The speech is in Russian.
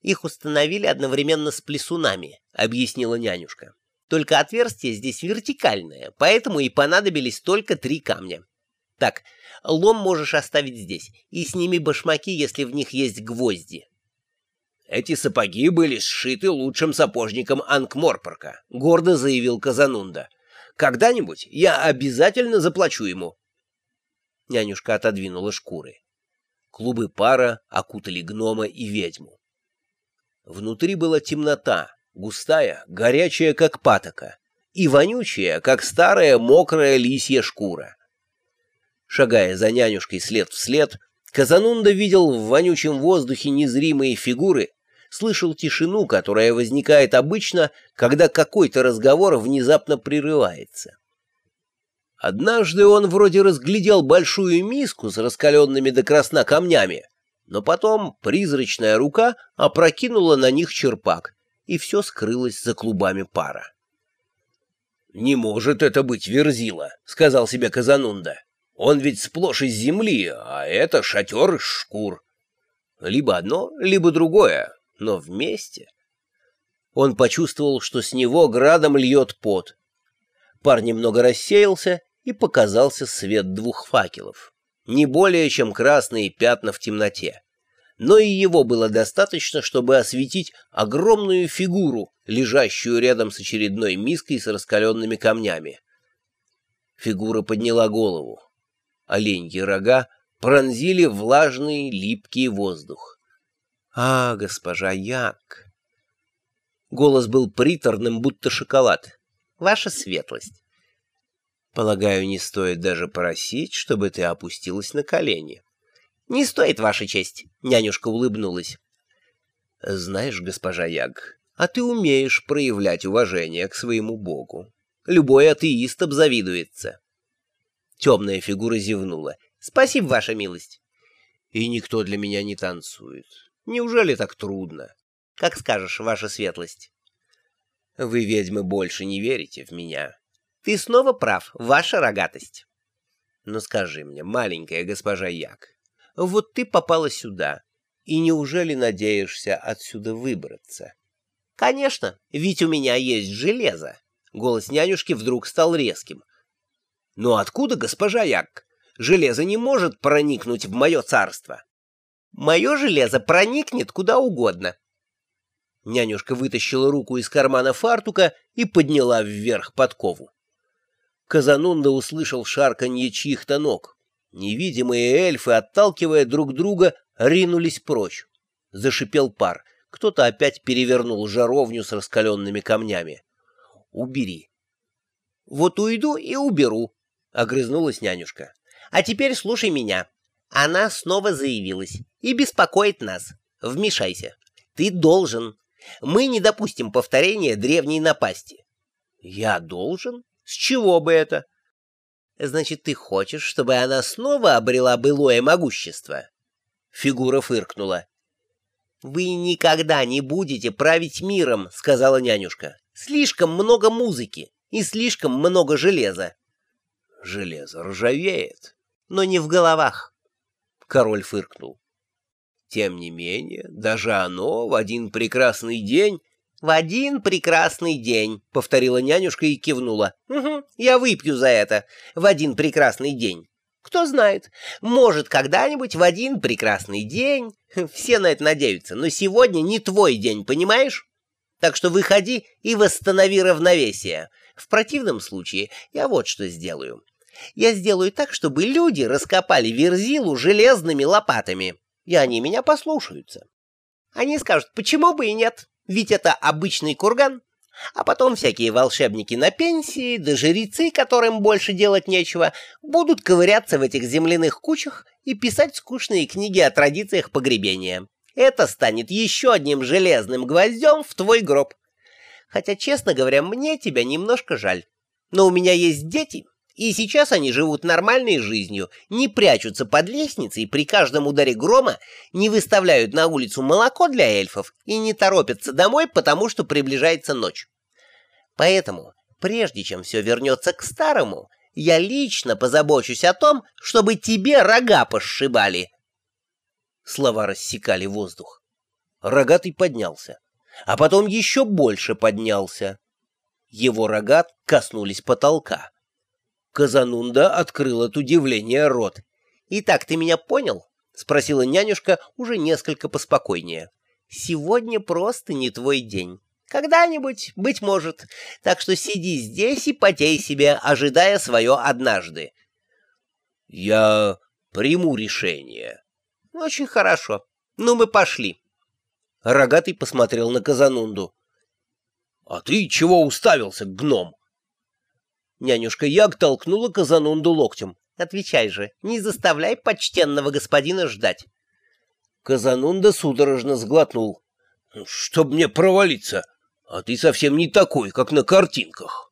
Их установили одновременно с плесунами, объяснила нянюшка. Только отверстие здесь вертикальное, поэтому и понадобились только три камня. Так, лом можешь оставить здесь, и сними башмаки, если в них есть гвозди. Эти сапоги были сшиты лучшим сапожником Анкморпорка, гордо заявил Казанунда. Когда-нибудь я обязательно заплачу ему. Нянюшка отодвинула шкуры. Клубы пара окутали гнома и ведьму. Внутри была темнота, густая, горячая, как патока, и вонючая, как старая мокрая лисья шкура. Шагая за нянюшкой след в след, Казанунда видел в вонючем воздухе незримые фигуры, слышал тишину, которая возникает обычно, когда какой-то разговор внезапно прерывается. Однажды он вроде разглядел большую миску с раскаленными до красна камнями, но потом призрачная рука опрокинула на них черпак, и все скрылось за клубами пара. «Не может это быть Верзила», — сказал себе Казанунда. «Он ведь сплошь из земли, а это шатер из шкур. Либо одно, либо другое, но вместе». Он почувствовал, что с него градом льет пот. Пар немного рассеялся, и показался свет двух факелов не более чем красные пятна в темноте. Но и его было достаточно, чтобы осветить огромную фигуру, лежащую рядом с очередной миской с раскаленными камнями. Фигура подняла голову. Оленьи рога пронзили влажный липкий воздух. «А, госпожа Як!» Голос был приторным, будто шоколад. «Ваша светлость!» Полагаю, не стоит даже просить, чтобы ты опустилась на колени. — Не стоит, Ваша честь, — нянюшка улыбнулась. — Знаешь, госпожа Яг, а ты умеешь проявлять уважение к своему богу. Любой атеист обзавидуется. Темная фигура зевнула. — Спасибо, Ваша милость. — И никто для меня не танцует. Неужели так трудно? Как скажешь, Ваша светлость. — Вы, ведьмы, больше не верите в меня. Ты снова прав, ваша рогатость. Но скажи мне, маленькая госпожа Як, вот ты попала сюда, и неужели надеешься отсюда выбраться? Конечно, ведь у меня есть железо. Голос нянюшки вдруг стал резким. Но откуда, госпожа Як? Железо не может проникнуть в мое царство. Мое железо проникнет куда угодно. Нянюшка вытащила руку из кармана фартука и подняла вверх подкову. Казанунда услышал шарканье чьих-то ног. Невидимые эльфы, отталкивая друг друга, ринулись прочь. Зашипел пар. Кто-то опять перевернул жаровню с раскаленными камнями. «Убери». «Вот уйду и уберу», — огрызнулась нянюшка. «А теперь слушай меня. Она снова заявилась и беспокоит нас. Вмешайся. Ты должен. Мы не допустим повторения древней напасти». «Я должен?» С чего бы это? Значит, ты хочешь, чтобы она снова обрела былое могущество? Фигура фыркнула. Вы никогда не будете править миром, сказала нянюшка. Слишком много музыки и слишком много железа. Железо ржавеет, но не в головах. Король фыркнул. Тем не менее, даже оно в один прекрасный день «В один прекрасный день», — повторила нянюшка и кивнула. «Угу, я выпью за это. В один прекрасный день. Кто знает, может, когда-нибудь в один прекрасный день. Все на это надеются, но сегодня не твой день, понимаешь? Так что выходи и восстанови равновесие. В противном случае я вот что сделаю. Я сделаю так, чтобы люди раскопали верзилу железными лопатами, и они меня послушаются. Они скажут, почему бы и нет?» Ведь это обычный курган. А потом всякие волшебники на пенсии, да жрецы, которым больше делать нечего, будут ковыряться в этих земляных кучах и писать скучные книги о традициях погребения. Это станет еще одним железным гвоздем в твой гроб. Хотя, честно говоря, мне тебя немножко жаль. Но у меня есть дети, и сейчас они живут нормальной жизнью, не прячутся под лестницей при каждом ударе грома, не выставляют на улицу молоко для эльфов и не торопятся домой, потому что приближается ночь. Поэтому, прежде чем все вернется к старому, я лично позабочусь о том, чтобы тебе рога пошибали. Слова рассекали воздух. Рогатый поднялся, а потом еще больше поднялся. Его рога коснулись потолка. Казанунда открыл от удивления рот. «Итак, ты меня понял?» — спросила нянюшка уже несколько поспокойнее. «Сегодня просто не твой день. Когда-нибудь, быть может. Так что сиди здесь и потей себе, ожидая свое однажды». «Я приму решение». «Очень хорошо. Ну, мы пошли». Рогатый посмотрел на Казанунду. «А ты чего уставился, гном?» Нянюшка Яг толкнула Казанунду локтем. «Отвечай же, не заставляй почтенного господина ждать». Казанунда судорожно сглотнул. «Чтоб мне провалиться, а ты совсем не такой, как на картинках».